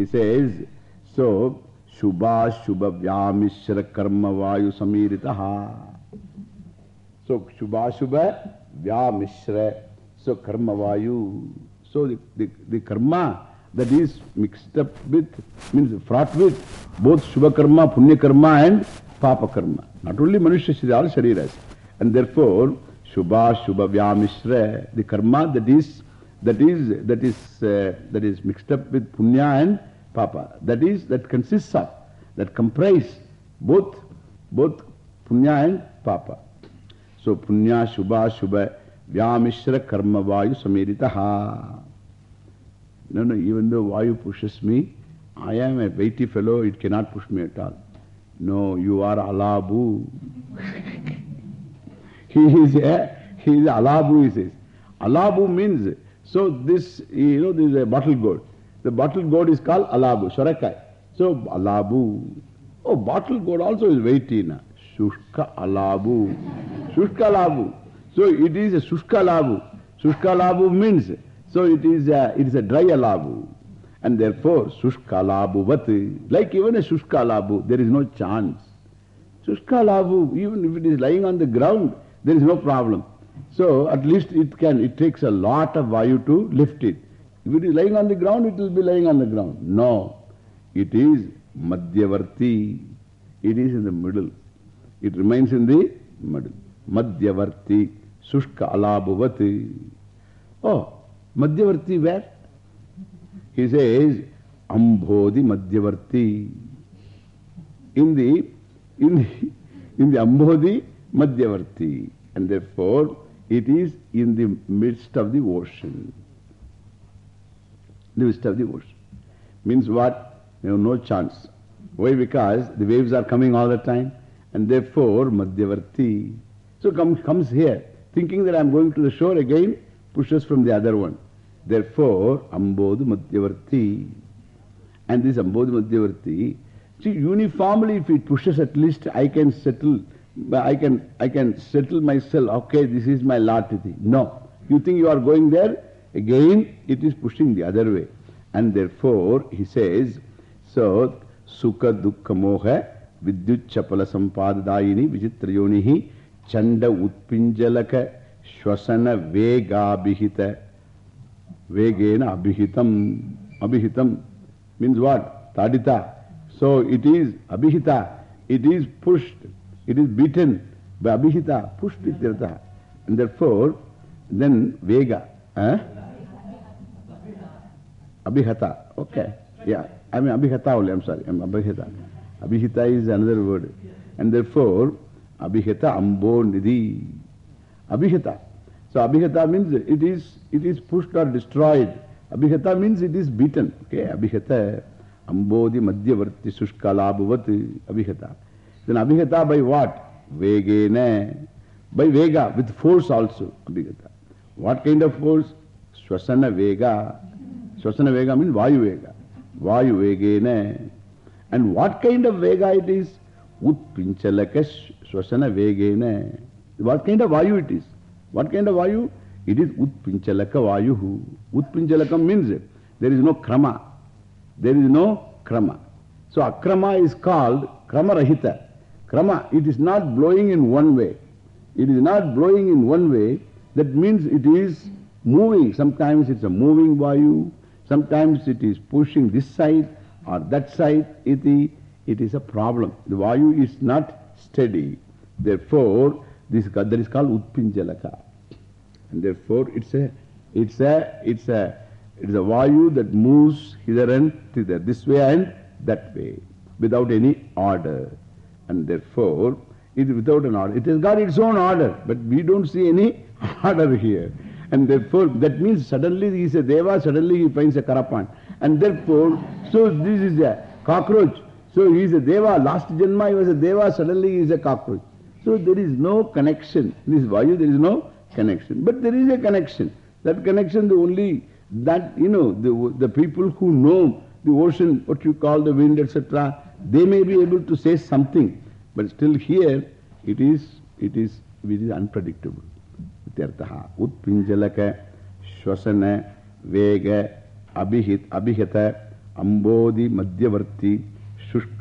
he says, so Shubha Shubha Vyamishra Karma Vayu Samiritaha. So Shubha Shubha Vyamishra. So Karma Vayu. So the, the, the karma that is mixed up with, means fraught with both Shubha Karma, Punya Karma and Papa Karma. Not only Manushya Shri, all Shariras. And therefore, Shubha Shubha Vyamishra, the karma that is that is that is uh, that is mixed up with punya and papa. That is that consists of that comprise both both punya and papa. So punya shubha shubha vyamishra karma vayu samiritaha. No no even though vayu pushes me i am a weighty fellow it cannot push me at all. No you are alabu. He is a he is alabu he says. Alabu means so this, you know, this is a bottle gourd. The bottle gourd is called alabu, shorakai. So alabu. Oh, bottle gourd also is weighty. Na. Shushka alabu. Shushka alabu. So it is a shushka alabu. Shushka alabu means, so it is a, it is a dry alabu. And therefore, shushka alabu vati. Like even a shushka alabu, there is no chance. Shushka alabu, even if it is lying on the ground, there is no problem. So at least it can, it takes a lot of vayu to lift it. If it is lying on the ground, it will be lying on the ground. No, it is madhyavarti. It is in the middle. It remains in the middle. Madhyavarti, sushka alabhuvati. Oh, madhyavarti where? He says, ambodhi madhyavarti. In the, in the, in the ambodhi madhyavarti. And therefore, it is in the midst of the ocean. The midst of the ocean. Means what? You have no chance. Why? Because the waves are coming all the time. And therefore, Madhyavarti. So come, comes here, thinking that I am going to the shore again, pushes from the other one. Therefore, Ambodhu Madhyavarti. And this Ambodhu Madhyavarti, see, uniformly, if it pushes at least, I can settle I can, I can settle myself, okay, this is my latiti. No. You think you are going there? Again, it is pushing the other way. And therefore, he says, so, sukha dukkha moha vidyut chapala sampadadayini vichitrayonihi chanda utpinjalaka shwasana vegabhihita vegena abhihitam abhihitam means what? Tadita. So it is abhihita. It is pushed. It is beaten by Abhihita, pushed with. And therefore, then Vega. Eh? Abhihata. Okay. Yeah. I mean Abhihata only. I'm sorry. I'm Abhihita. Abhihita is another word. And therefore, Abhihata Ambo Nidhi. Abhihata. So Abhihata means it is, it is pushed or destroyed. Abhihata means it is beaten. Okay. Abhihata. Ambodhi Madhyavarti Sushkalabhavati. Abhihata. Then Abhigata by what? Vegena. By Vega, with force also. Abhigata. What kind of force? Swasana Vega. Swasana Vega means Vayu Vega. Vayu Vegena. And what kind of Vega it is? Utpinchalaka Swasana Vegena. What kind of Vayu it is? What kind of Vayu? It is Utpinchalaka Vayuhu. Utpinchalakam means there is no krama. There is no krama. So akrama is called krama rahita. Krama, it is not blowing in one way. It is not blowing in one way. That means it is moving. Sometimes it's a moving vayu. Sometimes it is pushing this side or that side. Iti, it is a problem. The vayu is not steady. Therefore, this that is called utpinjalaka. And therefore, it's a, it's a, it's a, it's a vayu that moves hither and thither, this way and that way, without any order. And therefore, it is without an order. It has got its own order, but we don't see any order here. And therefore, that means suddenly he is a deva, suddenly he finds a karapan. And therefore, so this is a cockroach. So he is a deva. Last janma he was a deva, suddenly he is a cockroach. So there is no connection. This vayu, there is no connection. But there is a connection. That connection, the only, that, you know, the, the people who know the ocean, what you call the wind, etc., they may be able to say something. But still here, it is, it is, it is unpredictable.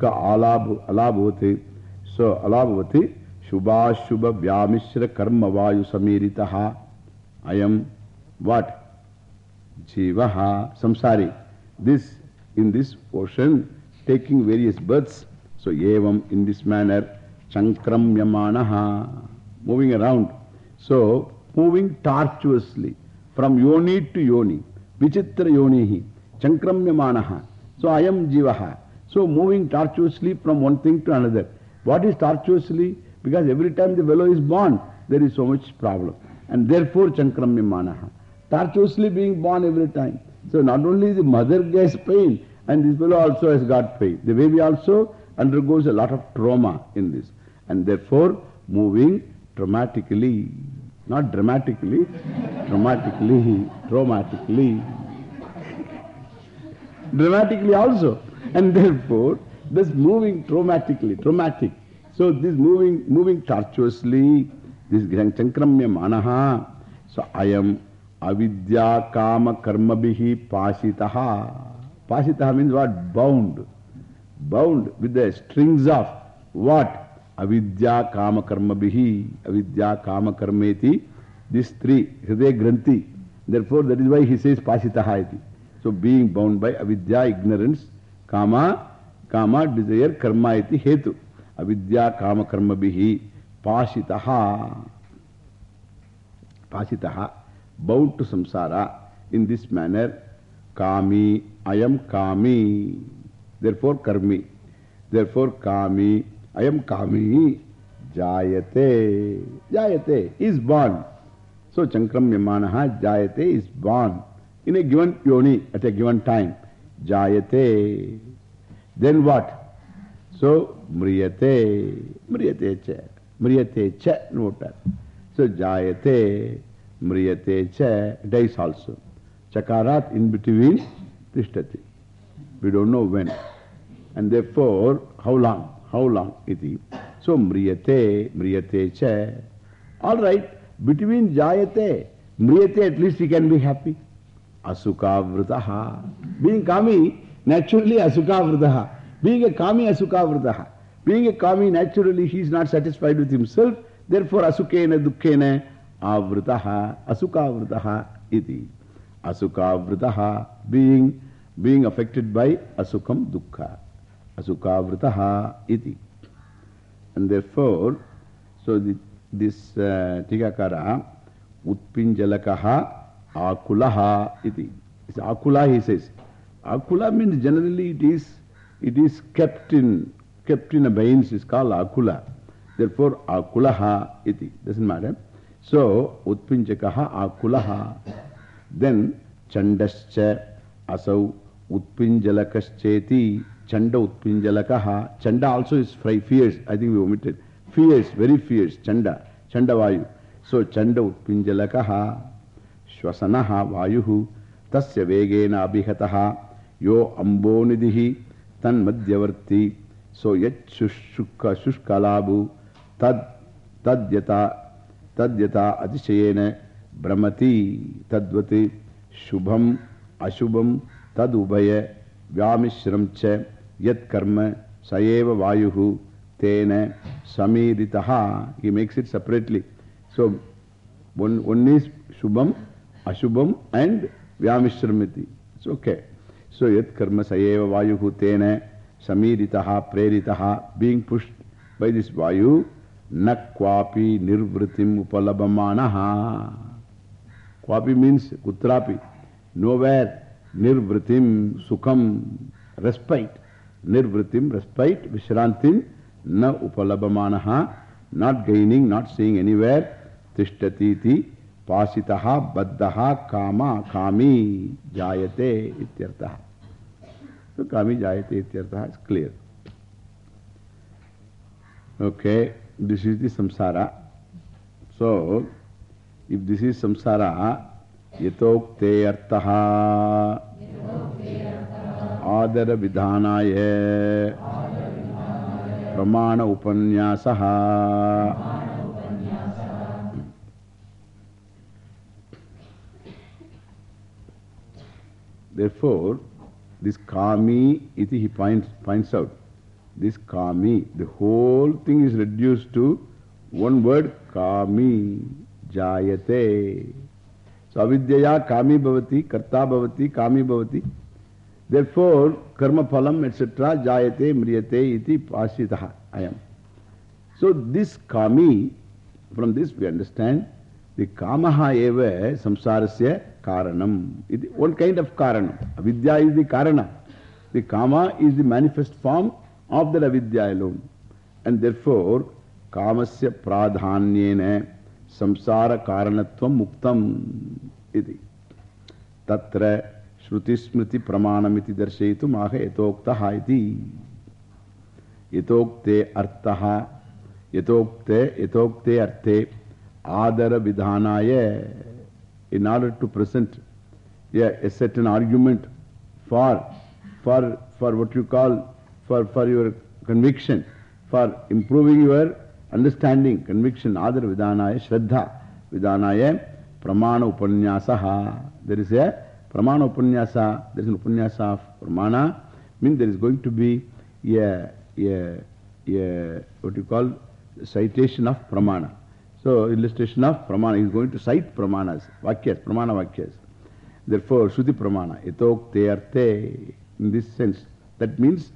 Alab, Alabhavati. So, Alabhavati, Shubha, Shubha, Vyamishra, Karma, Vayu, Samiritaha. I am what? Jivaha, samsari. This, in this ocean, taking various births. So, evam, in this manner, chankramyamanaha, moving around. So, moving tortuously from yoni to yoni. Vichitra yonihi, chankramyamanaha. So, I am jivaha. So, moving tortuously from one thing to another. What is tortuously? Because every time the fellow is born, there is so much problem. And therefore, chankramyamanaha tortuously being born every time. So not only the mother gets pain, and this fellow also has got pain. The baby also undergoes a lot of trauma in this. And therefore, moving dramatically, not dramatically, dramatically, traumatically, dramatically also. And therefore, this moving traumatically, traumatic. So this moving, moving tortuously, this chankramya manaha. So I am Avidya kama karma bihi pasitaha. Pasitaha means what? Bound. Bound with the strings of what? Avidya kama karma bihi. Avidya kama karmeti. These three. Hriday granthi. Therefore, that is why he says pasitaha iti. So, being bound by avidya, ignorance, kama, kama, desire, karma iti hetu. Avidya kama karma bihi pasitaha. Pasitaha. bound to samsara in this manner. Kami, I am Kami. Therefore, Karmi. Therefore, Kami, I am Kami. Jayate. Jayate is born. So, Chankram Yamanaha Jayate is born in a given yoni at a given time. Jayate. Then what? So, Mriyate. Mriyate cha. Mriyate cha. Note that. So, Jayate. Mriyate cha dies also. Chakarat in between tishtati. We don't know when. And therefore, how long? How long iti. So mriyate, mriyate cha. All right, between jayate, mriyate at least he can be happy. Asukavritaha. Being kami, naturally asukavritaha. Being a kami asukavritaha. Being a kami, naturally he is not satisfied with himself. Therefore, asukena dukkena avritaha, asukavritaha iti. Asukavritaha, being, being affected by asukam dukkha. Asukavritaha iti. And therefore, so the, this uh, Tikakara, Utpinjalakaha akulaha iti. It's akula, he says. Akula means generally it is, it is kept in, kept in abeyance, it's called akula. Therefore, akulaha iti. Doesn't matter. So, Utpinjakaha akulaha. Then, Chandascha asau Utpinjalakascheti. Chanda Utpinjalakaha. Chanda also is fierce. I think we omitted. Fierce, very fierce. Chanda. Chanda Vayu. So, Chanda Utpinjalakaha. Shwasanaha Vayuhu. Tasya Vegena Abhihataha. Yo Ambonidihi. Tan Madhyavarti. So, Yat Shushka Shushkalabu. Tad Tadyata. Tadyata Atishayena. Brahmati. Tadvati. Shubham. Ashubham. Tad Ubhaya. Vyamishram cha. Yat Karma. Sayeva Vayuhu. Tena. Samiritaha. He makes it separately. So, one, one is Shubham, Ashubham and Vyamishramiti. It's okay. So, Yat Karma Sayeva Vayuhu Tena Samiritaha Preritaha being pushed by this Vayu Nakwapi Nirvritim Upalabamanaha. Kwapi means Kutrapi. Nowhere. Nirvritim Sukham respite. Nirvritim respite. Vishrantim Na Upalabamanaha. Not gaining, not seeing anywhere. Tishtatiti Pasitaha Baddaha Kama Kami Jayate Ityartaha. So Kami Jayate Ityartaha is clear. Okay, this is the samsara. So, if this is samsara, yatokte artaha adara vidhanaya pramana upanyasaha. Therefore, this kami, iti he points, points out, this kami, the whole thing is reduced to one word, kami, jayate. So, avidyaya kami bhavati, karta bhavati, kami bhavati. Therefore, karma phalam, etc., jayate, mriyate, iti pasitaha, I am. So, this kami, from this we understand, the kamaha eva samsarasya karanam. It, one kind of karanam. Avidya is the karana. The kama is the manifest form of the avidya alone. And therefore, kamasya pradhanyena samsara karanatvam muktam iti. Tatra श्रुति स्मृति प्रमाणम इति दर्शयतु आह यथोक्त इति। अर्थ यथोक्ते यथोक्ते अर्थे आदर विधानाय in order to present a certain argument for for for what you call for for your conviction for improving your understanding conviction आदर विधानाय श्रद्धा विधानाय प्रमाण उपन्यास देर ए pramana upanyasa, there is an upanyasa of pramana, means there is going to be a, a, a, what you call, citation of pramana. So, illustration of pramana. Is going to cite pramanas, vakyas, pramana vakyas. Therefore, Shruti pramana, etokte arte, in this sense. That means,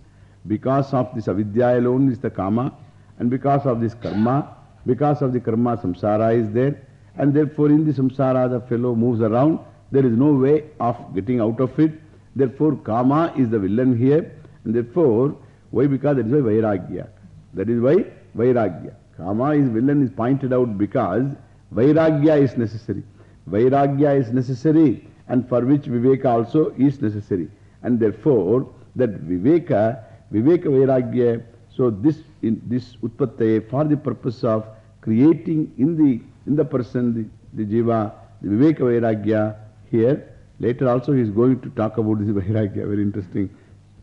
because of this avidya alone is the kama, and because of this karma, because of the karma, samsara is there, and therefore in the samsara the fellow moves around, there is no way of getting out of it. Therefore, kama is the villain here, and therefore, why? Because that is why vairagya. That is why Vairagya. Kama is villain is pointed out because Vairagya is necessary. Vairagya is necessary and for which Viveka also is necessary. And therefore, that Viveka, Viveka Vairagya, so this, in, this Utpattaye for the purpose of creating in the, in the person, the, the Jiva, the Viveka Vairagya here. Later also he is going to talk about this Vairagya, very interesting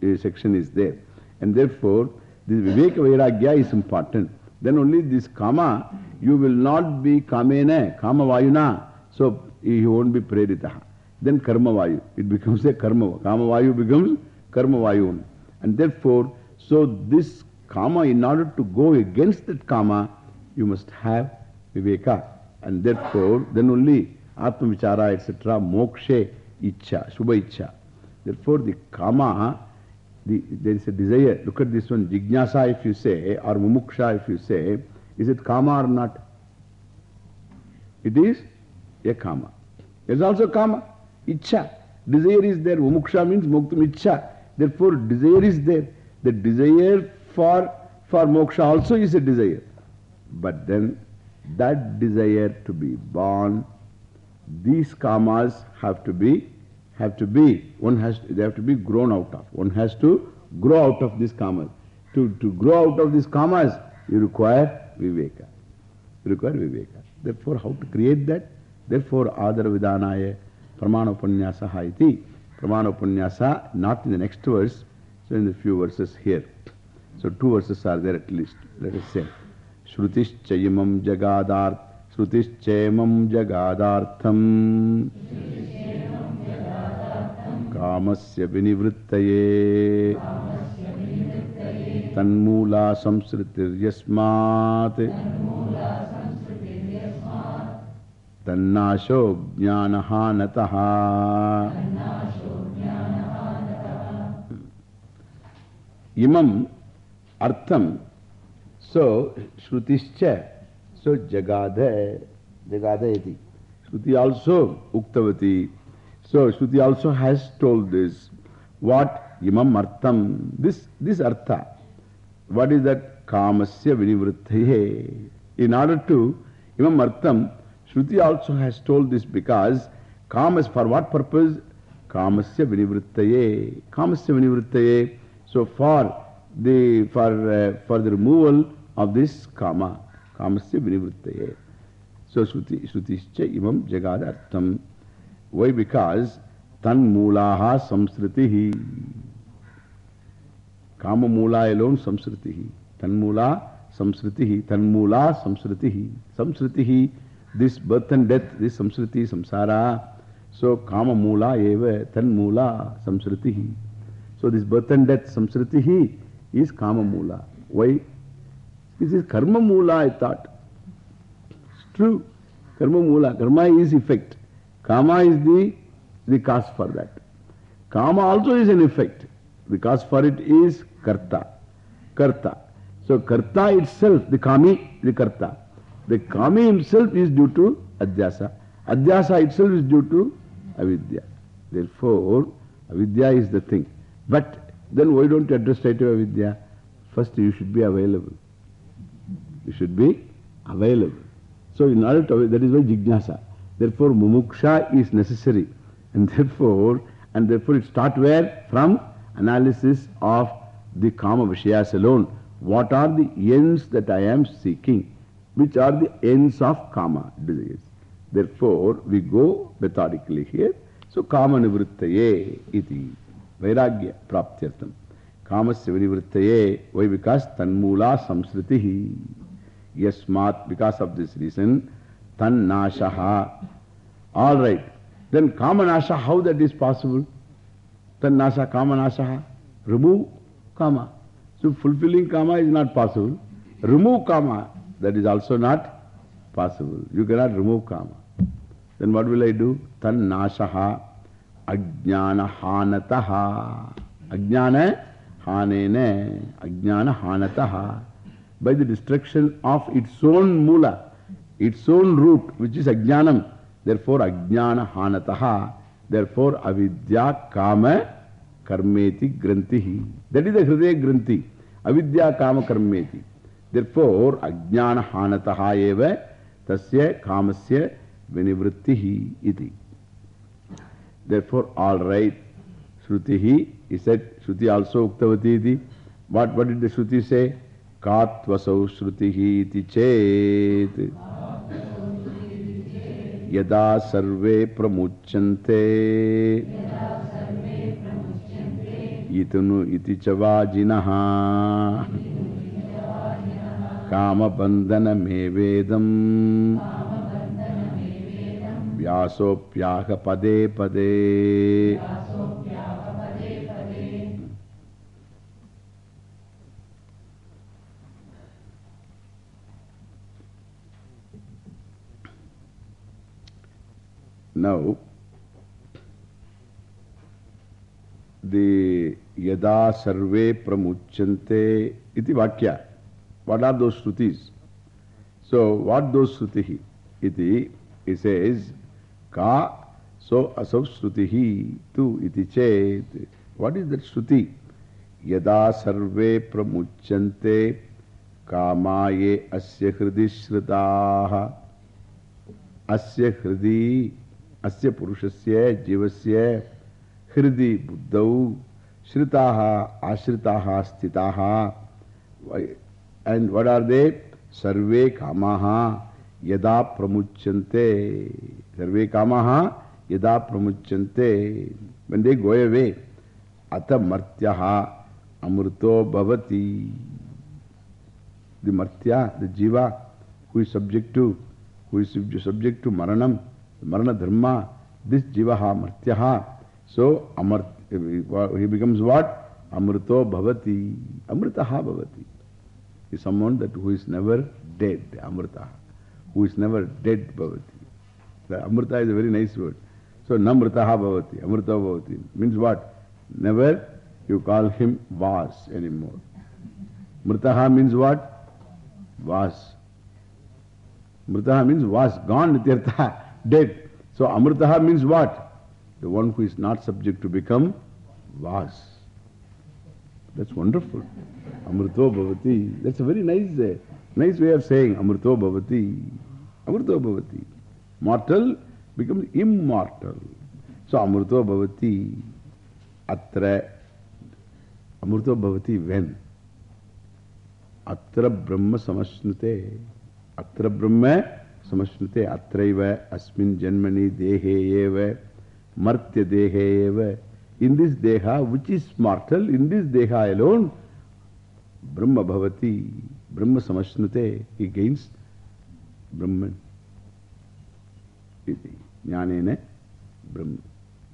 uh, section is there. And therefore, this Viveka Vairagya is important. Then only this Kama, you will not be Kamena, Kama Vayuna. So he won't be Preritaha. Then Karma Vayu. It becomes a Karma. Kama Vayu becomes Karma Vayu. And therefore, so this Kama, in order to go against that Kama, you must have Viveka. And therefore, then only Atma Vichara, etc., the Kama the, there is a desire. Look at this one, Jignasa if you say, or Mumuksha if you say, is it Kama or not? It is a Kama. There is also Kama, Icha. Desire is there. Mumuksha means Muktam Icha. Therefore, desire is there. The desire for, for moksha also is a desire. But then, that desire to be born, these karmas have to be have to be, one has, to, they have to be grown out of. One has to grow out of these karmas. To, to grow out of these karmas, you require viveka. You require viveka. Therefore, how to create that? Therefore, adara vidhanaya pramana upanyasa haiti. Pramana upanyasa, not in the next verse, so in the few verses here. So two verses are there at least. Let us say. Shrutis. Chayimam jagadartham. कामस्य विनिवृत्तये तन्मूला so shrutischa so jagada jagada iti shruti also uktavati So, Shruti also has told this. What? Imam Artham. This, this Artha. What is that? Kamasya Vinivritthaye. In order to, Imam Artham, Shruti also has told this because Kamas, for what purpose? Kamasya Vinivrittaye. Kamasya Vinivrittaye. So, for the, for, uh, for the removal of this Kama. Kamasya Vinivrittaye. So, Shruti, Shrutischa Imam Jagad Artham. Why? Because tan mulaha samsritihi. Kama mula alone samsritihi. Tanmula Samsritihi. Tanmula Samsritihi. Samsritihi. This birth and death, this Samsriti, Samsara. So Kama Mula Eva Tanmula Samsritihi. So this birth and death Samsritihi is Kama Mula. Why? This is Karma Mula, I thought. It's true. Karma Mula. Karma is effect. Kama is the, the cause for that. Kama also is an effect. The cause for it is Karta. Karta. So Karta itself, the Kami, the Karta. The Kami himself is due to Adhyasa. Adhyasa itself is due to Avidya. Therefore, Avidya is the thing. But then why don't you address straight away Avidya? First you should be available. You should be available. So in order to, that is why Jignasa. Therefore Mumuksha is necessary. And therefore, and therefore it starts where? From analysis of the Kama Vishayas alone. What are the ends that I am seeking? Which are the ends of Kama desires? Therefore, we go methodically here. So, Kama Nivrittaye iti. Vairagya Praptyartam. Kama Nivrittaye. Why? Because Tanmula Samsritihi. Yasmat, because of this reason, Tan Nashaha. All right. Then Kama Nasha, how that is possible? Tan Nasha, Kama Nasha. Remove Kama. So fulfilling Kama is not possible. Remove Kama, that is also not possible. You cannot remove Kama. Then what will I do? Tan Nashaha Ajnana Hanataha. Ajnana Hanene. Ajnana Hanataha. By the destruction of its own mula, its own root, which is Ajnanam. Therefore, Ajnana Hanataha. Therefore, Avidya Kama Karmeti Grantihi. That is the Hridaya Granthi. Avidya Kama Karmeti. Therefore, Ajnana Hanataha eva Tasya Kamasya Vinivrittihi iti. Therefore, all right. Shrutihi, he said, Shruti also Uktavati iti. What, what did the Shruti say? Pramuchante. Itunu iti chavajinaha. Kama bandhana mevedam. Vyasopyaha Now, the yada sarve pramuchante iti vakya. What are those shrutis? So, what those shrutihi? Iti, he says, ka so asav shrutihi tu iti chet. What is that shruti? Yada sarve pramuchante kamaye asya hridi shritaha. Asya hridi, yada pramuchante. When they go away, ata martyaha amrito bhavati. The martya, the jiva, who is subject to, who is subject to maranam, marana dharma, this jivaha martyaha. So, amart, he becomes what? Amrito bhavati. Amritaha bhavati. is someone that who is never dead, Amrita, who is never dead Bhavati. Amrita is a very nice word. So, Namritaha Bhavati, Amrita Bhavati means what? Never you call him Vas anymore. Mritaha means what? Vas. Mritaha means Vas, gone, Nityartha, dead. So, Amritaha means what? The one who is not subject to become Vas. That's wonderful. Amrito Bhavati. That's a very nice, uh, nice way of saying Amrito Bhavati. Amrito Bhavati. Mortal becomes immortal. So Amrito Bhavati. Atra. Amrito Bhavati when? Atra Brahma Samashnute. Atra Brahma Samashnute. Atraiva Asmin Janmani Dehe Eva. Martya Dehe Eva. In this Deha, which is mortal, in this Deha alone, Brahma Bhavati, Brahma Samashnute, he gains Brahman. Jnanene Brahma.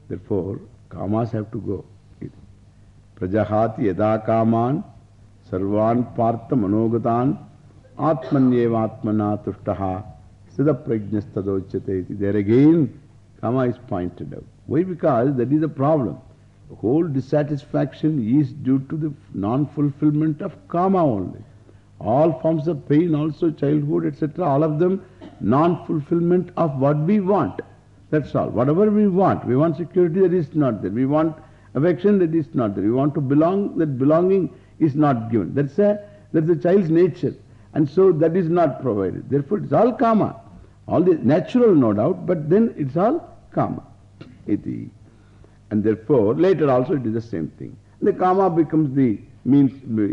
Therefore, kamas have to go. Prajahati yada kaman sarvan partha manogatan atmanyeva atmana tushtaha siddha prajnastadochate. There again, kama is pointed out. Why? Because that is the problem. The whole dissatisfaction is due to the non-fulfillment of kama only. All forms of pain, also childhood, etc., all of them non-fulfillment of what we want. That's all. Whatever we want. We want security, that is not there. We want affection, that is not there. We want to belong, that belonging is not given. That's a, that's a child's nature. And so that is not provided. Therefore, it's all karma. All the natural, no doubt, but then it's all karma. Iti. And therefore, later also it is the same thing. The karma becomes the means,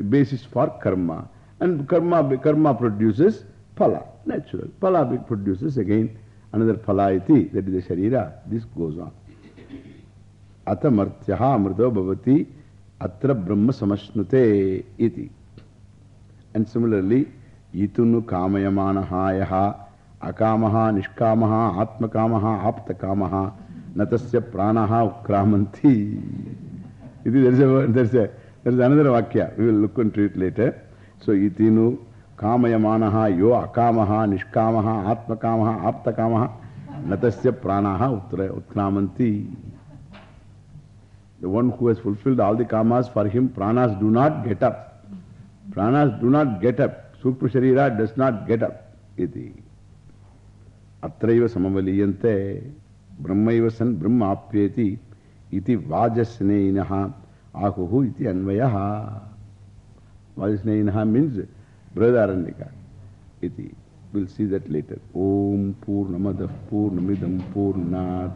basis for karma. And karma, karma produces phala, natural. Phala produces again another phala iti, that is the sharira. This goes on. Ata martyaha amrito bhavati atra brahma samashnute iti. And similarly, itunu kamayamanaha yaha akamaha nishkamaha atmakamaha aptakamaha natasya pranaha ukramanti. There is, a, there, a, there is another vakya. We will look into it later. So, itinu kamayamanaha yo akamaha nishkamaha atmakamaha aptakamaha natasya pranaha utkramanti. The one who has fulfilled all the kamas for him, pranas do not get up. Pranas do not get up. Sukma Sharira does not get up. Iti. Vajasneinaha ahuhu iti anvayaha. Vajasneinaha means Bradarandika. Iti. We'll see that later. Om Purnamadav Purnamidam Purnat